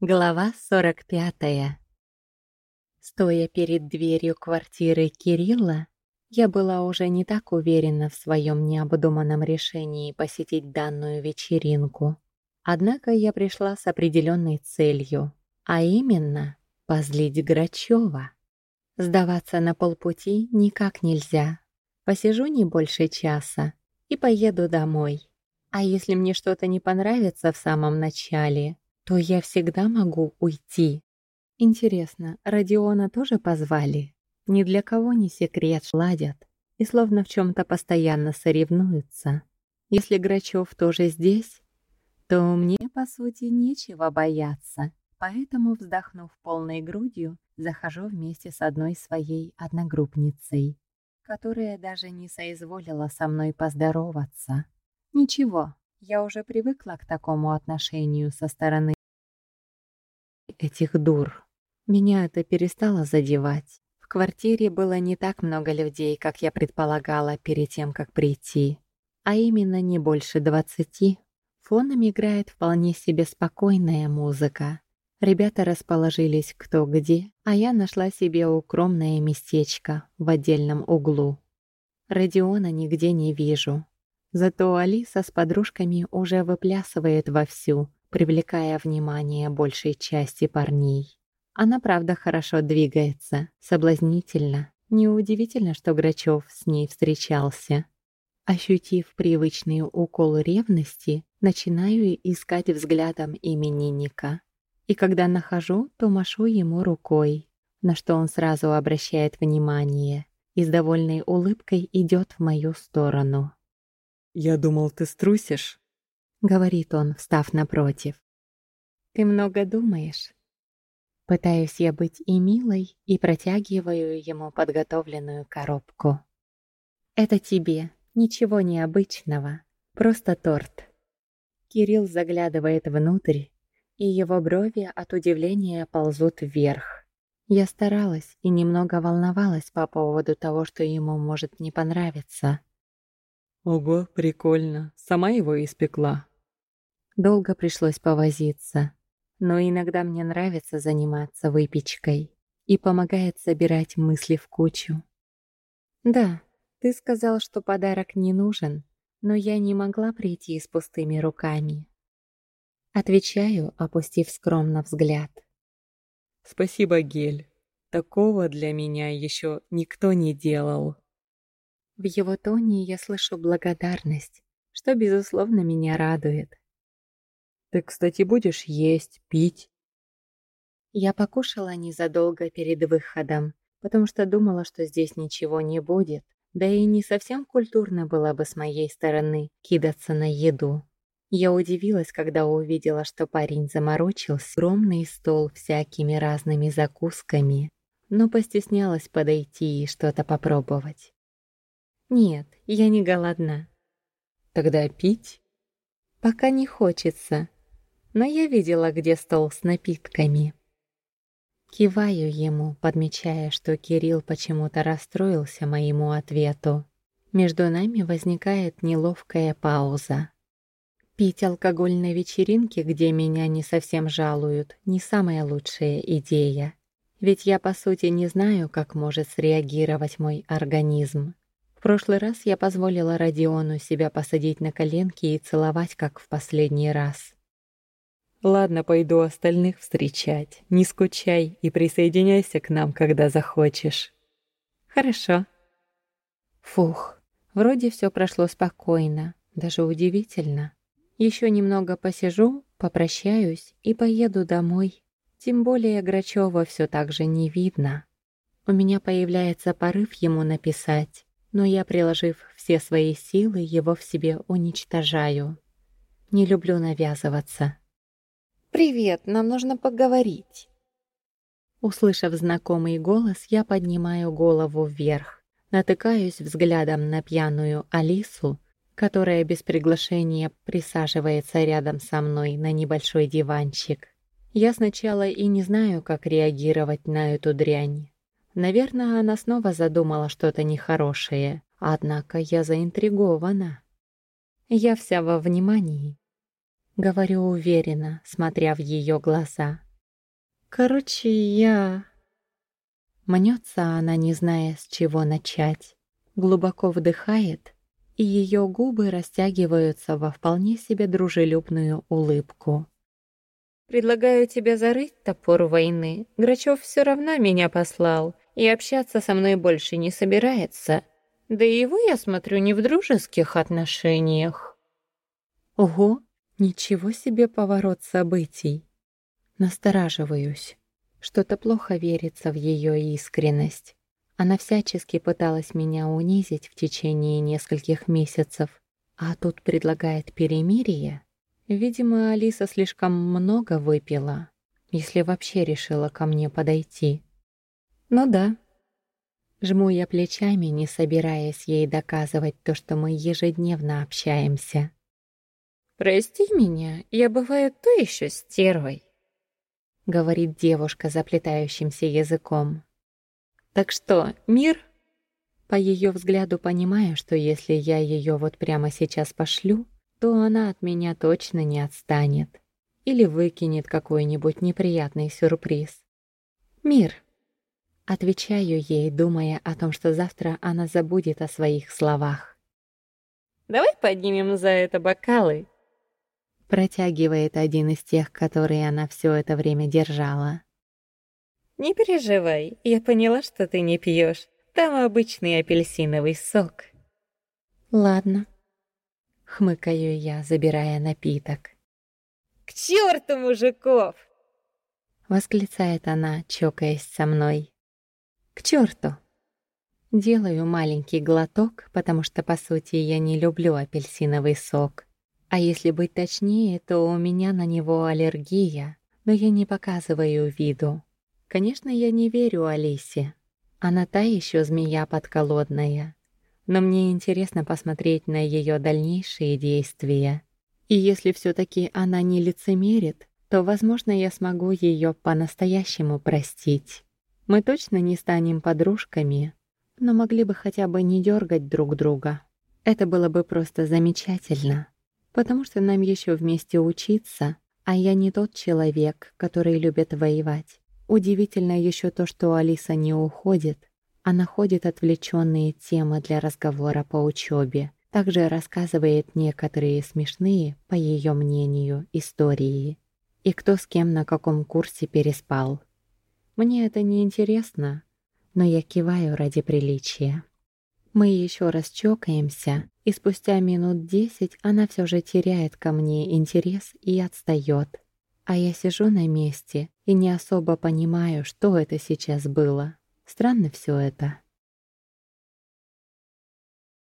Глава 45. Стоя перед дверью квартиры Кирилла, я была уже не так уверена в своем необдуманном решении посетить данную вечеринку. Однако я пришла с определенной целью, а именно позлить Грачева. Сдаваться на полпути никак нельзя. Посижу не больше часа и поеду домой. А если мне что-то не понравится в самом начале, то я всегда могу уйти. Интересно, Родиона тоже позвали? Ни для кого не секрет ладят и словно в чем-то постоянно соревнуются. Если Грачев тоже здесь, то мне, по сути, нечего бояться. Поэтому, вздохнув полной грудью, захожу вместе с одной своей одногруппницей, которая даже не соизволила со мной поздороваться. Ничего, я уже привыкла к такому отношению со стороны этих дур. Меня это перестало задевать. В квартире было не так много людей, как я предполагала перед тем, как прийти. А именно не больше двадцати. Фоном играет вполне себе спокойная музыка. Ребята расположились кто где, а я нашла себе укромное местечко в отдельном углу. Родиона нигде не вижу. Зато Алиса с подружками уже выплясывает вовсю, привлекая внимание большей части парней. Она, правда, хорошо двигается, соблазнительно. Неудивительно, что Грачев с ней встречался. Ощутив привычный укол ревности, начинаю искать взглядом именинника. И когда нахожу, то машу ему рукой, на что он сразу обращает внимание и с довольной улыбкой идет в мою сторону. «Я думал, ты струсишь?» — говорит он, встав напротив. «Ты много думаешь?» Пытаюсь я быть и милой, и протягиваю ему подготовленную коробку. «Это тебе, ничего необычного, просто торт». Кирилл заглядывает внутрь, и его брови от удивления ползут вверх. Я старалась и немного волновалась по поводу того, что ему может не понравиться. «Ого, прикольно, сама его испекла», Долго пришлось повозиться, но иногда мне нравится заниматься выпечкой и помогает собирать мысли в кучу. Да, ты сказал, что подарок не нужен, но я не могла прийти с пустыми руками. Отвечаю, опустив скромно взгляд. Спасибо, Гель. Такого для меня еще никто не делал. В его тоне я слышу благодарность, что, безусловно, меня радует. Ты, кстати, будешь есть, пить?» Я покушала незадолго перед выходом, потому что думала, что здесь ничего не будет, да и не совсем культурно было бы с моей стороны кидаться на еду. Я удивилась, когда увидела, что парень заморочился, огромный стол всякими разными закусками, но постеснялась подойти и что-то попробовать. «Нет, я не голодна». «Тогда пить?» «Пока не хочется но я видела, где стол с напитками. Киваю ему, подмечая, что Кирилл почему-то расстроился моему ответу. Между нами возникает неловкая пауза. Пить алкоголь на вечеринке, где меня не совсем жалуют, не самая лучшая идея. Ведь я, по сути, не знаю, как может среагировать мой организм. В прошлый раз я позволила Родиону себя посадить на коленки и целовать, как в последний раз. Ладно, пойду остальных встречать. Не скучай и присоединяйся к нам, когда захочешь. Хорошо. Фух, вроде все прошло спокойно, даже удивительно. Еще немного посижу, попрощаюсь и поеду домой. Тем более Грачева все так же не видно. У меня появляется порыв ему написать, но я, приложив все свои силы, его в себе уничтожаю. Не люблю навязываться. «Привет, нам нужно поговорить». Услышав знакомый голос, я поднимаю голову вверх, натыкаюсь взглядом на пьяную Алису, которая без приглашения присаживается рядом со мной на небольшой диванчик. Я сначала и не знаю, как реагировать на эту дрянь. Наверное, она снова задумала что-то нехорошее, однако я заинтригована. Я вся во внимании. Говорю уверенно, смотря в ее глаза. Короче, я... Мнется она, не зная, с чего начать. Глубоко вдыхает, и ее губы растягиваются во вполне себе дружелюбную улыбку. «Предлагаю тебе зарыть топор войны. Грачев все равно меня послал, и общаться со мной больше не собирается. Да и его, я смотрю, не в дружеских отношениях». «Ого, ничего себе поворот событий!» Настораживаюсь. Что-то плохо верится в ее искренность. Она всячески пыталась меня унизить в течение нескольких месяцев, а тут предлагает перемирие. Видимо, Алиса слишком много выпила, если вообще решила ко мне подойти. Ну да. Жму я плечами, не собираясь ей доказывать то, что мы ежедневно общаемся. «Прости меня, я бываю то еще стервой», — говорит девушка заплетающимся языком. Так что, мир? По ее взгляду понимаю, что если я ее вот прямо сейчас пошлю, то она от меня точно не отстанет. Или выкинет какой-нибудь неприятный сюрприз. Мир. Отвечаю ей, думая о том, что завтра она забудет о своих словах. «Давай поднимем за это бокалы», протягивает один из тех, которые она все это время держала. «Не переживай, я поняла, что ты не пьешь. Там обычный апельсиновый сок». «Ладно», — хмыкаю я, забирая напиток. «К черту мужиков!» — восклицает она, чокаясь со мной. «К черту!» Делаю маленький глоток, потому что, по сути, я не люблю апельсиновый сок. А если быть точнее, то у меня на него аллергия, но я не показываю виду. Конечно, я не верю Алисе. Она та еще змея подколодная. Но мне интересно посмотреть на ее дальнейшие действия. И если все таки она не лицемерит, то, возможно, я смогу ее по-настоящему простить. Мы точно не станем подружками, но могли бы хотя бы не дергать друг друга. Это было бы просто замечательно, потому что нам еще вместе учиться, а я не тот человек, который любит воевать. Удивительно еще то, что Алиса не уходит, а находит отвлеченные темы для разговора по учебе. Также рассказывает некоторые смешные, по ее мнению, истории. И кто с кем на каком курсе переспал. Мне это не интересно, но я киваю ради приличия. Мы еще раз чокаемся, и спустя минут десять она все же теряет ко мне интерес и отстает. А я сижу на месте и не особо понимаю, что это сейчас было. Странно все это.